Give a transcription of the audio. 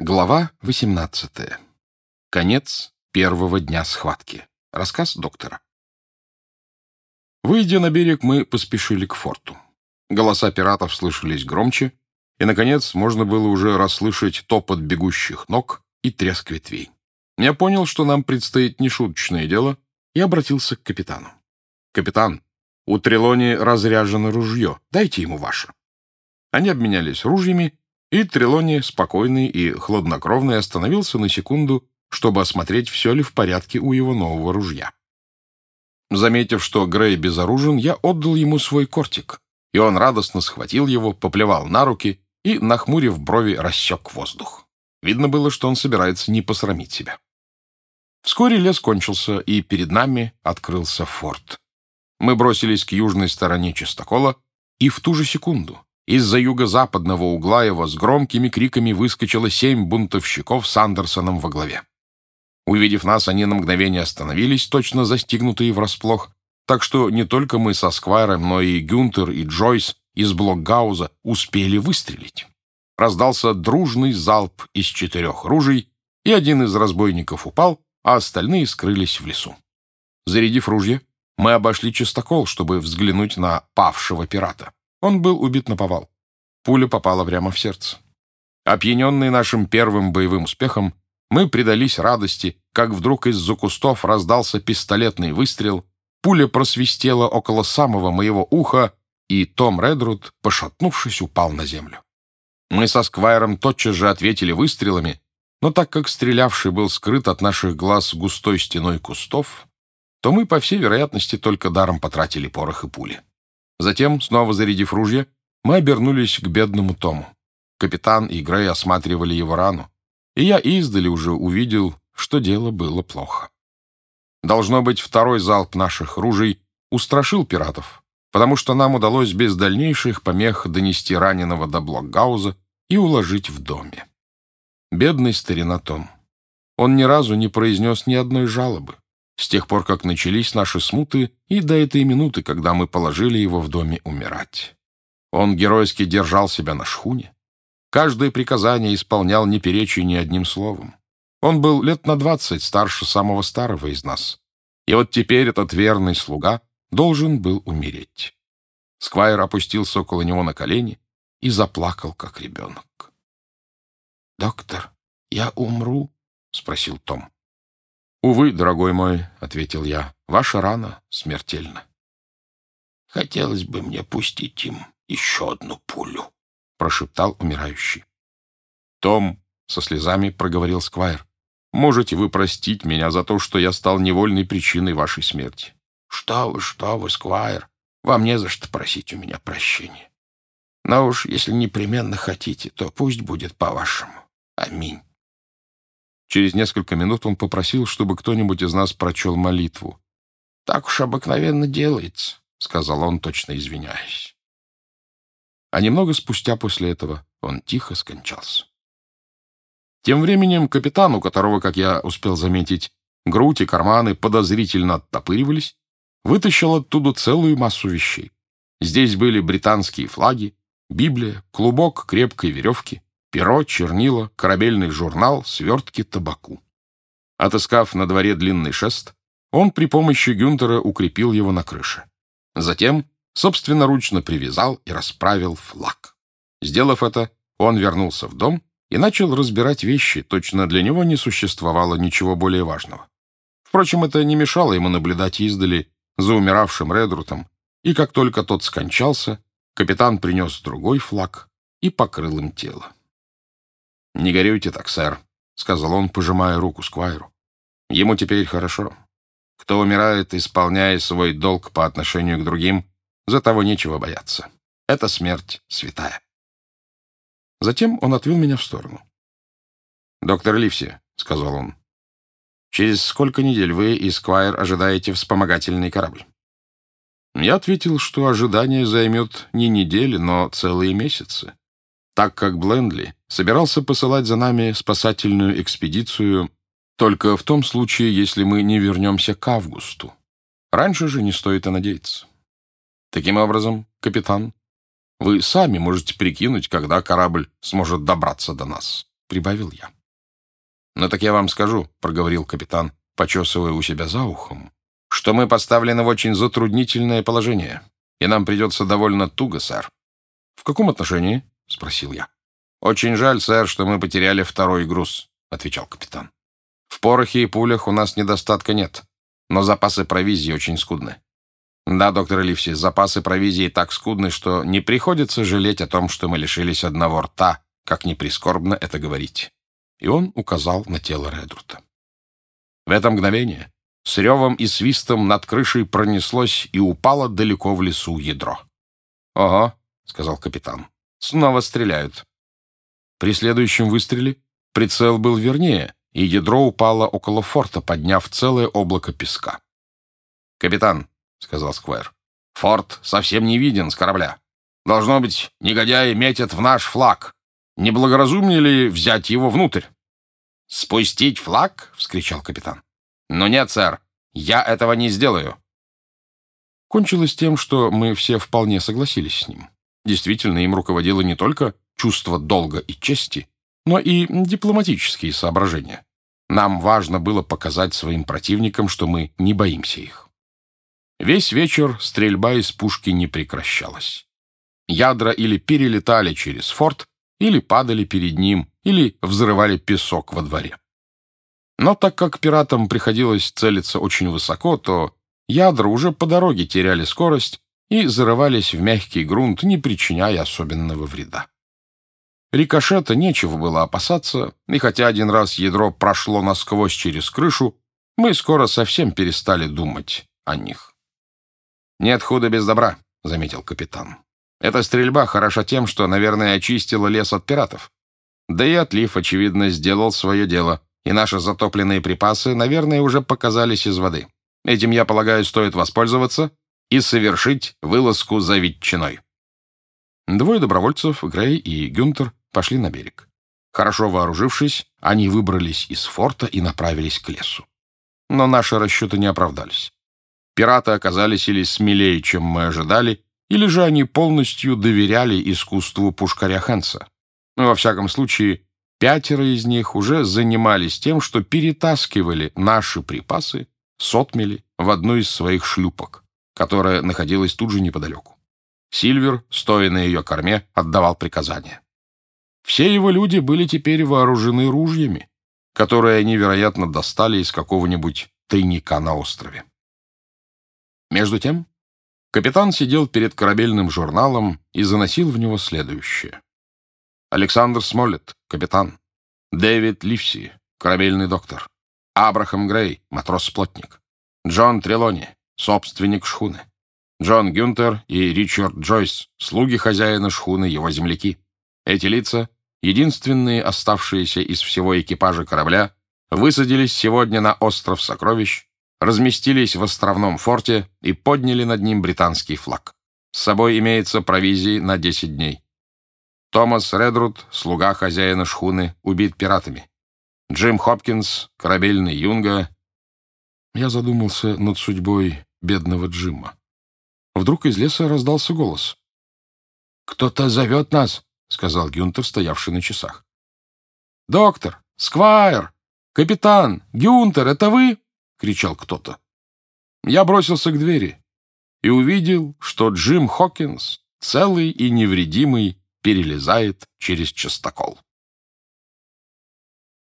Глава 18. Конец первого дня схватки. Рассказ доктора. Выйдя на берег, мы поспешили к форту. Голоса пиратов слышались громче, и, наконец, можно было уже расслышать топот бегущих ног и треск ветвей. Я понял, что нам предстоит нешуточное дело, и обратился к капитану. «Капитан, у Трелони разряжено ружье. Дайте ему ваше». Они обменялись ружьями, и Трелони, спокойный и хладнокровный, остановился на секунду, чтобы осмотреть, все ли в порядке у его нового ружья. Заметив, что Грей безоружен, я отдал ему свой кортик, и он радостно схватил его, поплевал на руки и, нахмурив брови, рассек воздух. Видно было, что он собирается не посрамить себя. Вскоре лес кончился, и перед нами открылся форт. Мы бросились к южной стороне чистокола, и в ту же секунду из-за юго-западного угла его с громкими криками выскочило семь бунтовщиков с Андерсоном во главе. Увидев нас, они на мгновение остановились, точно застигнутые врасплох, так что не только мы со Сквайром, но и Гюнтер и Джойс из Блокгауза успели выстрелить. Раздался дружный залп из четырех ружей, и один из разбойников упал, а остальные скрылись в лесу. Зарядив ружье, мы обошли чистокол, чтобы взглянуть на павшего пирата. Он был убит на повал. Пуля попала прямо в сердце. Опьяненные нашим первым боевым успехом, мы предались радости, как вдруг из-за кустов раздался пистолетный выстрел, пуля просвистела около самого моего уха, и Том Редруд, пошатнувшись, упал на землю. Мы со Сквайром тотчас же ответили выстрелами, но так как стрелявший был скрыт от наших глаз густой стеной кустов, то мы, по всей вероятности, только даром потратили порох и пули. Затем, снова зарядив ружье, мы обернулись к бедному Тому. Капитан и Грей осматривали его рану, и я издали уже увидел, что дело было плохо. Должно быть, второй залп наших ружей устрашил пиратов, потому что нам удалось без дальнейших помех донести раненого до Блокгауза и уложить в доме. Бедный старина Том. Он ни разу не произнес ни одной жалобы с тех пор, как начались наши смуты, и до этой минуты, когда мы положили его в доме умирать. Он геройски держал себя на шхуне. Каждое приказание исполнял, не перечи ни одним словом. Он был лет на двадцать старше самого старого из нас. И вот теперь этот верный слуга должен был умереть. Сквайр опустился около него на колени и заплакал, как ребенок. «Доктор, я умру?» — спросил Том. «Увы, дорогой мой», — ответил я, — «ваша рана смертельна». «Хотелось бы мне пустить им еще одну пулю», — прошептал умирающий. «Том», — со слезами проговорил Сквайр, — «можете вы простить меня за то, что я стал невольной причиной вашей смерти?» «Что вы, что вы, Сквайр, вам не за что просить у меня прощения. Но уж если непременно хотите, то пусть будет по-вашему. Аминь». Через несколько минут он попросил, чтобы кто-нибудь из нас прочел молитву. «Так уж обыкновенно делается», — сказал он, точно извиняясь. А немного спустя после этого он тихо скончался. Тем временем капитан, у которого, как я успел заметить, грудь и карманы подозрительно оттопыривались, вытащил оттуда целую массу вещей. Здесь были британские флаги, Библия, клубок крепкой веревки, перо, чернила, корабельный журнал, свертки табаку. Отыскав на дворе длинный шест, он при помощи Гюнтера укрепил его на крыше. Затем собственноручно привязал и расправил флаг. Сделав это, он вернулся в дом и начал разбирать вещи, точно для него не существовало ничего более важного. Впрочем, это не мешало ему наблюдать издали за умиравшим Редрутом, и как только тот скончался, капитан принес другой флаг и покрыл им тело. «Не горюйте так, сэр», — сказал он, пожимая руку Сквайру. «Ему теперь хорошо. Кто умирает, исполняя свой долг по отношению к другим, за того нечего бояться. Это смерть святая». Затем он отвел меня в сторону. «Доктор Ливси», — сказал он, — «через сколько недель вы и Сквайр ожидаете вспомогательный корабль?» Я ответил, что ожидание займет не недели, но целые месяцы так как Блендли собирался посылать за нами спасательную экспедицию только в том случае, если мы не вернемся к августу. Раньше же не стоит и надеяться. Таким образом, капитан, вы сами можете прикинуть, когда корабль сможет добраться до нас. прибавил я. «Ну так я вам скажу», — проговорил капитан, почесывая у себя за ухом, «что мы поставлены в очень затруднительное положение, и нам придется довольно туго, сэр». «В каком отношении?» — спросил я. «Очень жаль, сэр, что мы потеряли второй груз», — отвечал капитан. «В порохе и пулях у нас недостатка нет, но запасы провизии очень скудны. Да, доктор Ливси, запасы провизии так скудны, что не приходится жалеть о том, что мы лишились одного рта, как ни прискорбно это говорить. И он указал на тело Редрута. В это мгновение с ревом и свистом над крышей пронеслось и упало далеко в лесу ядро. «Ого», — сказал капитан, — «снова стреляют». При следующем выстреле прицел был вернее, и ядро упало около форта, подняв целое облако песка. «Капитан», — сказал Сквайр. «Форт совсем не виден с корабля. Должно быть, негодяи метят в наш флаг. Не благоразумнее ли взять его внутрь?» «Спустить флаг?» — вскричал капитан. «Но нет, сэр, я этого не сделаю». Кончилось тем, что мы все вполне согласились с ним. Действительно, им руководило не только чувство долга и чести, но и дипломатические соображения. Нам важно было показать своим противникам, что мы не боимся их. Весь вечер стрельба из пушки не прекращалась. Ядра или перелетали через форт, или падали перед ним, или взрывали песок во дворе. Но так как пиратам приходилось целиться очень высоко, то ядра уже по дороге теряли скорость и зарывались в мягкий грунт, не причиняя особенного вреда. Рикошета нечего было опасаться, и хотя один раз ядро прошло насквозь через крышу, мы скоро совсем перестали думать о них. «Нет худа без добра», — заметил капитан. «Эта стрельба хороша тем, что, наверное, очистила лес от пиратов. Да и отлив, очевидно, сделал свое дело, и наши затопленные припасы, наверное, уже показались из воды. Этим, я полагаю, стоит воспользоваться и совершить вылазку за ветчиной». Двое добровольцев, Грей и Гюнтер, пошли на берег. Хорошо вооружившись, они выбрались из форта и направились к лесу. Но наши расчеты не оправдались. Пираты оказались или смелее, чем мы ожидали, или же они полностью доверяли искусству пушкаря Хэнса. Во всяком случае, пятеро из них уже занимались тем, что перетаскивали наши припасы с отмели в одну из своих шлюпок, которая находилась тут же неподалеку. Сильвер, стоя на ее корме, отдавал приказания. Все его люди были теперь вооружены ружьями, которые они, вероятно, достали из какого-нибудь тайника на острове. Между тем, капитан сидел перед корабельным журналом и заносил в него следующее. Александр Смоллет, капитан. Дэвид Ливси, корабельный доктор. Абрахам Грей, матрос-плотник. Джон Трелони, собственник шхуны. Джон Гюнтер и Ричард Джойс, слуги хозяина шхуны, его земляки. Эти лица, единственные оставшиеся из всего экипажа корабля, высадились сегодня на остров Сокровищ разместились в островном форте и подняли над ним британский флаг. С собой имеется провизии на 10 дней. Томас Редруд, слуга хозяина шхуны, убит пиратами. Джим Хопкинс, корабельный юнга. Я задумался над судьбой бедного Джима. Вдруг из леса раздался голос. «Кто-то зовет нас», — сказал Гюнтер, стоявший на часах. «Доктор! Сквайр! Капитан! Гюнтер, это вы?» — кричал кто-то. Я бросился к двери и увидел, что Джим Хокинс, целый и невредимый, перелезает через частокол.